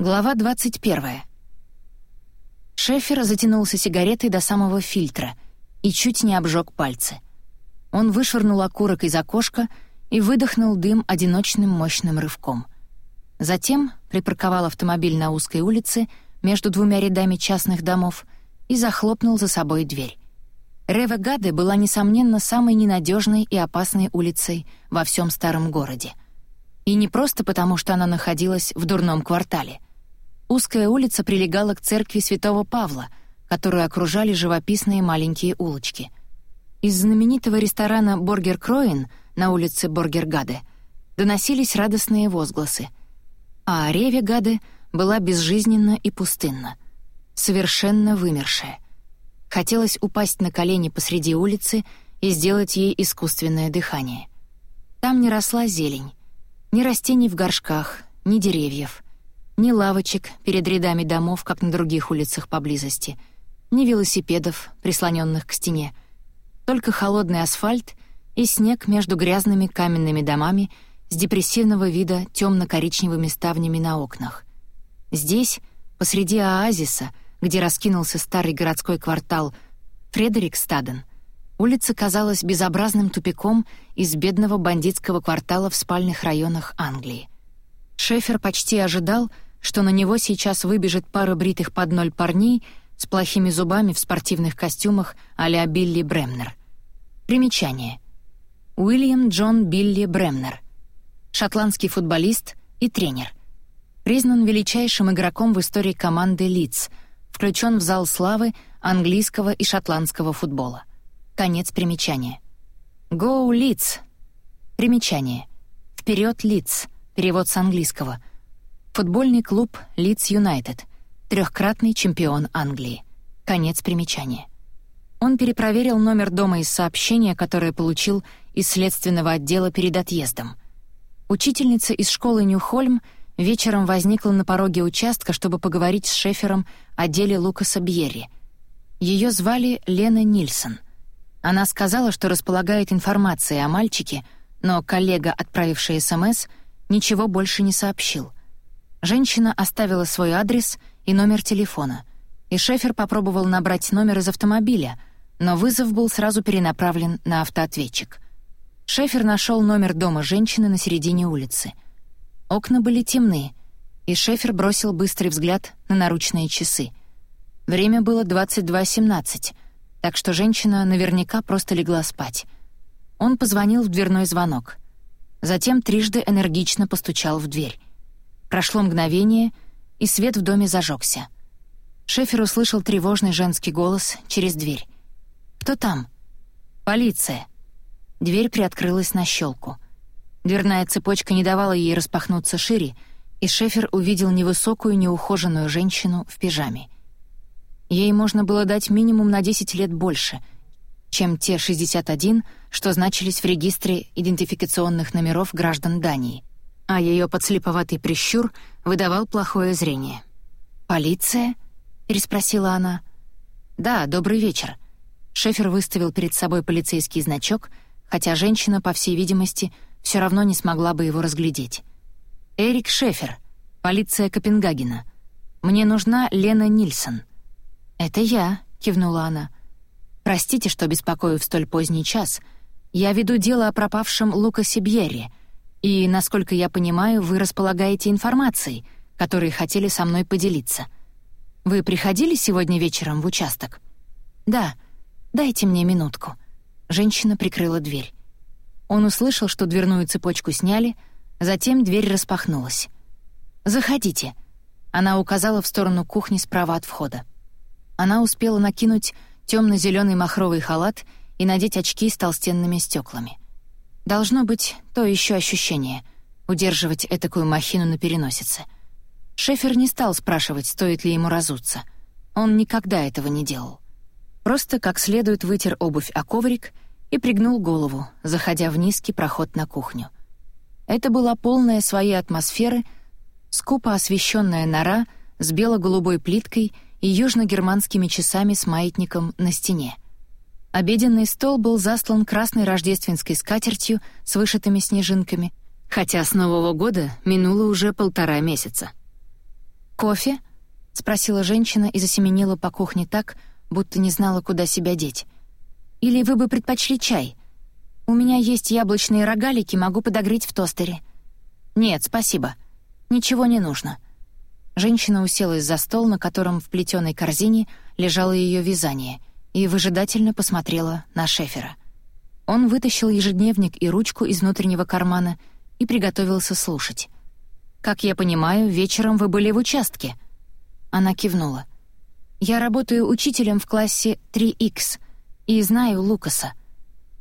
Глава 21. Шефер затянулся сигаретой до самого фильтра и чуть не обжег пальцы. Он вышвырнул окурок из окошка и выдохнул дым одиночным мощным рывком. Затем припарковал автомобиль на узкой улице между двумя рядами частных домов и захлопнул за собой дверь. Ревегаде была, несомненно, самой ненадежной и опасной улицей во всем старом городе. И не просто потому, что она находилась в дурном квартале — Узкая улица прилегала к церкви святого Павла, которую окружали живописные маленькие улочки. Из знаменитого ресторана «Боргер Кроин» на улице Боргергаде доносились радостные возгласы. А Реве была безжизненна и пустынна, совершенно вымершая. Хотелось упасть на колени посреди улицы и сделать ей искусственное дыхание. Там не росла зелень, ни растений в горшках, ни деревьев — ни лавочек перед рядами домов, как на других улицах поблизости, ни велосипедов, прислоненных к стене. Только холодный асфальт и снег между грязными каменными домами с депрессивного вида темно-коричневыми ставнями на окнах. Здесь, посреди оазиса, где раскинулся старый городской квартал Фредерикстаден, улица казалась безобразным тупиком из бедного бандитского квартала в спальных районах Англии. Шефер почти ожидал, что на него сейчас выбежит пара бритых под ноль парней с плохими зубами в спортивных костюмах а-ля Билли Бремнер. Примечание. Уильям Джон Билли Бремнер. Шотландский футболист и тренер. Признан величайшим игроком в истории команды «Лидс», включен в зал славы английского и шотландского футбола. Конец примечания. «Go Leeds». Примечание. «Вперед, Лидс». Перевод с английского — Футбольный клуб Лидс Юнайтед, трехкратный чемпион Англии. Конец примечания. Он перепроверил номер дома из сообщения, которое получил из следственного отдела перед отъездом. Учительница из школы Нью-Хольм вечером возникла на пороге участка, чтобы поговорить с Шефером о деле Лукаса Бьерри. Ее звали Лена Нильсон. Она сказала, что располагает информацией о мальчике, но коллега, отправивший СМС, ничего больше не сообщил — Женщина оставила свой адрес и номер телефона, и Шефер попробовал набрать номер из автомобиля, но вызов был сразу перенаправлен на автоответчик. Шефер нашел номер дома женщины на середине улицы. Окна были темны, и Шефер бросил быстрый взгляд на наручные часы. Время было 22.17, так что женщина наверняка просто легла спать. Он позвонил в дверной звонок. Затем трижды энергично постучал в дверь. Прошло мгновение, и свет в доме зажегся. Шефер услышал тревожный женский голос через дверь. «Кто там?» «Полиция». Дверь приоткрылась на щелку. Дверная цепочка не давала ей распахнуться шире, и Шефер увидел невысокую, неухоженную женщину в пижаме. Ей можно было дать минимум на 10 лет больше, чем те 61, что значились в регистре идентификационных номеров граждан Дании а ее подслеповатый прищур выдавал плохое зрение. «Полиция?» — переспросила она. «Да, добрый вечер». Шефер выставил перед собой полицейский значок, хотя женщина, по всей видимости, все равно не смогла бы его разглядеть. «Эрик Шефер, полиция Копенгагена. Мне нужна Лена Нильсон». «Это я», — кивнула она. «Простите, что беспокою в столь поздний час. Я веду дело о пропавшем Лукасе Бьерри. И, насколько я понимаю, вы располагаете информацией, которой хотели со мной поделиться. Вы приходили сегодня вечером в участок? Да. Дайте мне минутку. Женщина прикрыла дверь. Он услышал, что дверную цепочку сняли, затем дверь распахнулась. «Заходите». Она указала в сторону кухни справа от входа. Она успела накинуть темно-зеленый махровый халат и надеть очки с толстенными стеклами. Должно быть, то еще ощущение — удерживать этакую махину на переносице. Шефер не стал спрашивать, стоит ли ему разуться. Он никогда этого не делал. Просто как следует вытер обувь о коврик и пригнул голову, заходя в низкий проход на кухню. Это была полная своей атмосферы, скупо освещенная нора с бело-голубой плиткой и южно-германскими часами с маятником на стене — Обеденный стол был застлан красной рождественской скатертью с вышитыми снежинками, хотя с Нового года минуло уже полтора месяца. «Кофе?» — спросила женщина и засеменила по кухне так, будто не знала, куда себя деть. «Или вы бы предпочли чай? У меня есть яблочные рогалики, могу подогреть в тостере». «Нет, спасибо. Ничего не нужно». Женщина уселась за стол, на котором в плетеной корзине лежало ее вязание, и выжидательно посмотрела на Шефера. Он вытащил ежедневник и ручку из внутреннего кармана и приготовился слушать. «Как я понимаю, вечером вы были в участке?» Она кивнула. «Я работаю учителем в классе 3Х и знаю Лукаса».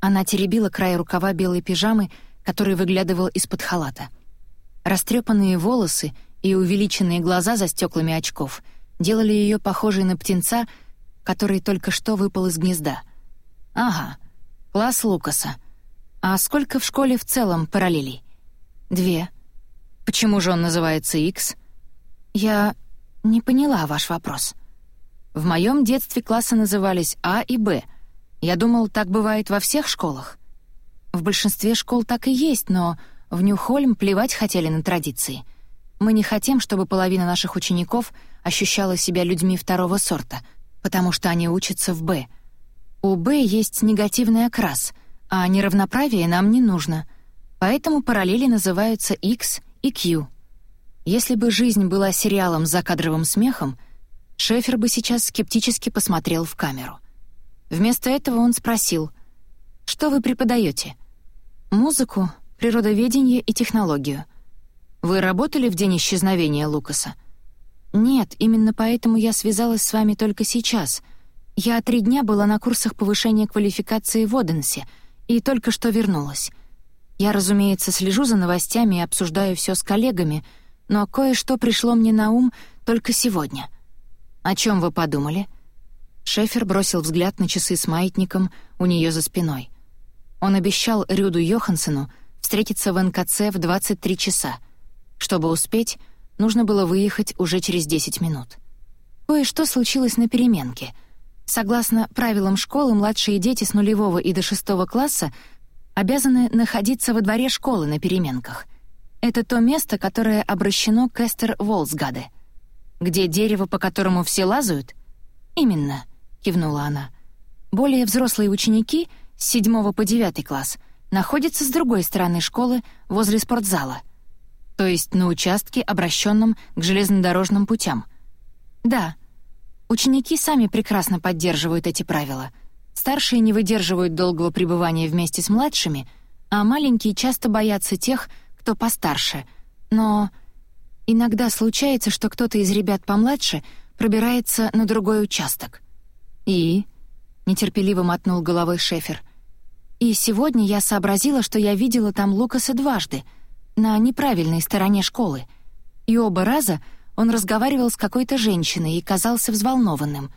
Она теребила край рукава белой пижамы, который выглядывал из-под халата. Растрепанные волосы — и увеличенные глаза за стеклами очков делали ее похожей на птенца, который только что выпал из гнезда. «Ага, класс Лукаса. А сколько в школе в целом параллелей?» «Две». «Почему же он называется X?» «Я не поняла ваш вопрос». «В моем детстве классы назывались А и Б. Я думал, так бывает во всех школах». «В большинстве школ так и есть, но в Нью-Хольм плевать хотели на традиции». Мы не хотим, чтобы половина наших учеников ощущала себя людьми второго сорта, потому что они учатся в «Б». У «Б» есть негативный окрас, а неравноправие нам не нужно, поэтому параллели называются X и Q. Если бы жизнь была сериалом с закадровым смехом, Шефер бы сейчас скептически посмотрел в камеру. Вместо этого он спросил, «Что вы преподаете? «Музыку, природоведение и технологию», вы работали в день исчезновения Лукаса? Нет, именно поэтому я связалась с вами только сейчас. Я три дня была на курсах повышения квалификации в Оденсе и только что вернулась. Я, разумеется, слежу за новостями и обсуждаю все с коллегами, но кое-что пришло мне на ум только сегодня. О чем вы подумали? Шефер бросил взгляд на часы с маятником у нее за спиной. Он обещал Рюду Йохансену встретиться в НКЦ в 23 часа — чтобы успеть, нужно было выехать уже через 10 минут. Кое-что случилось на переменке. Согласно правилам школы, младшие дети с нулевого и до шестого класса обязаны находиться во дворе школы на переменках. Это то место, которое обращено к Эстер Волсгаде. «Где дерево, по которому все лазают?» «Именно», — кивнула она. «Более взрослые ученики с седьмого по девятый класс находятся с другой стороны школы, возле спортзала — то есть на участке, обращенном к железнодорожным путям. Да, ученики сами прекрасно поддерживают эти правила. Старшие не выдерживают долгого пребывания вместе с младшими, а маленькие часто боятся тех, кто постарше. Но иногда случается, что кто-то из ребят помладше пробирается на другой участок. «И?» — нетерпеливо мотнул головой Шефер. «И сегодня я сообразила, что я видела там Лукаса дважды — на неправильной стороне школы. И оба раза он разговаривал с какой-то женщиной и казался взволнованным.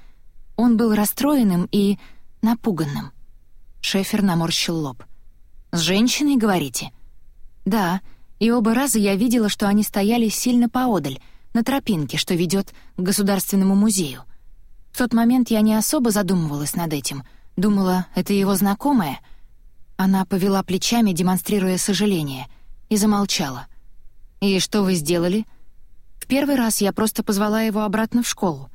Он был расстроенным и напуганным. Шефер наморщил лоб. «С женщиной, говорите?» «Да, и оба раза я видела, что они стояли сильно поодаль, на тропинке, что ведет к Государственному музею. В тот момент я не особо задумывалась над этим. Думала, это его знакомая. Она повела плечами, демонстрируя сожаление — и замолчала. «И что вы сделали?» «В первый раз я просто позвала его обратно в школу.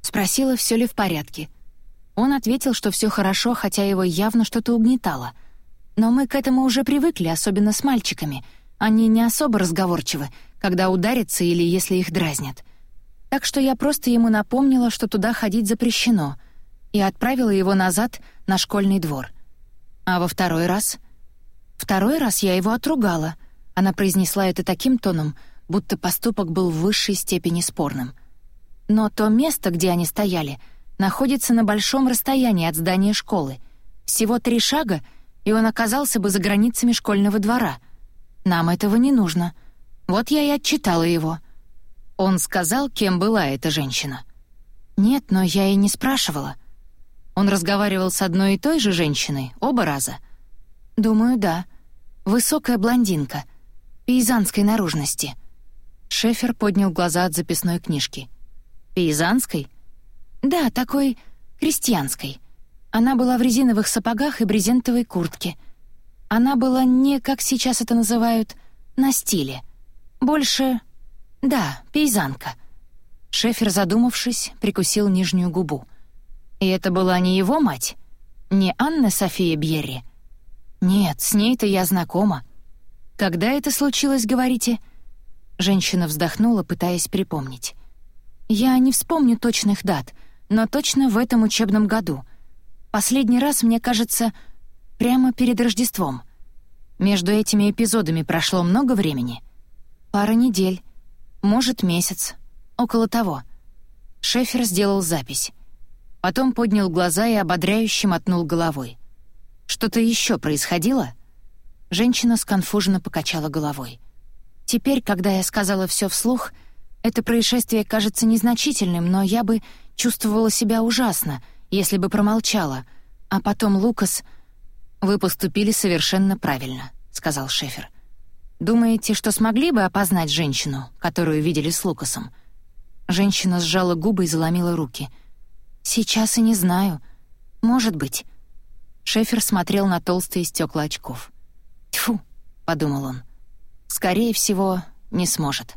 Спросила, все ли в порядке. Он ответил, что все хорошо, хотя его явно что-то угнетало. Но мы к этому уже привыкли, особенно с мальчиками. Они не особо разговорчивы, когда ударятся или если их дразнят. Так что я просто ему напомнила, что туда ходить запрещено, и отправила его назад на школьный двор. А во второй раз... Второй раз я его отругала — она произнесла это таким тоном, будто поступок был в высшей степени спорным. Но то место, где они стояли, находится на большом расстоянии от здания школы. Всего три шага, и он оказался бы за границами школьного двора. Нам этого не нужно. Вот я и отчитала его. Он сказал, кем была эта женщина. Нет, но я и не спрашивала. Он разговаривал с одной и той же женщиной оба раза. Думаю, да. Высокая блондинка — пейзанской наружности». Шефер поднял глаза от записной книжки. «Пейзанской?» «Да, такой крестьянской. Она была в резиновых сапогах и брезентовой куртке. Она была не, как сейчас это называют, на стиле. Больше... Да, пейзанка. Шефер, задумавшись, прикусил нижнюю губу. И это была не его мать? Не Анна София Бьерри? Нет, с ней-то я знакома. Когда это случилось, говорите? Женщина вздохнула, пытаясь припомнить. Я не вспомню точных дат, но точно в этом учебном году. Последний раз, мне кажется, прямо перед Рождеством. Между этими эпизодами прошло много времени. Пара недель, может, месяц, около того. Шефер сделал запись. Потом поднял глаза и ободряюще мотнул головой. «Что-то еще происходило?» Женщина сконфуженно покачала головой. «Теперь, когда я сказала все вслух, это происшествие кажется незначительным, но я бы чувствовала себя ужасно, если бы промолчала. А потом Лукас... «Вы поступили совершенно правильно», — сказал Шефер. «Думаете, что смогли бы опознать женщину, которую видели с Лукасом?» Женщина сжала губы и заломила руки. «Сейчас и не знаю. Может быть». Шефер смотрел на толстые стекла очков. «Тьфу», — подумал он. «Скорее всего, не сможет».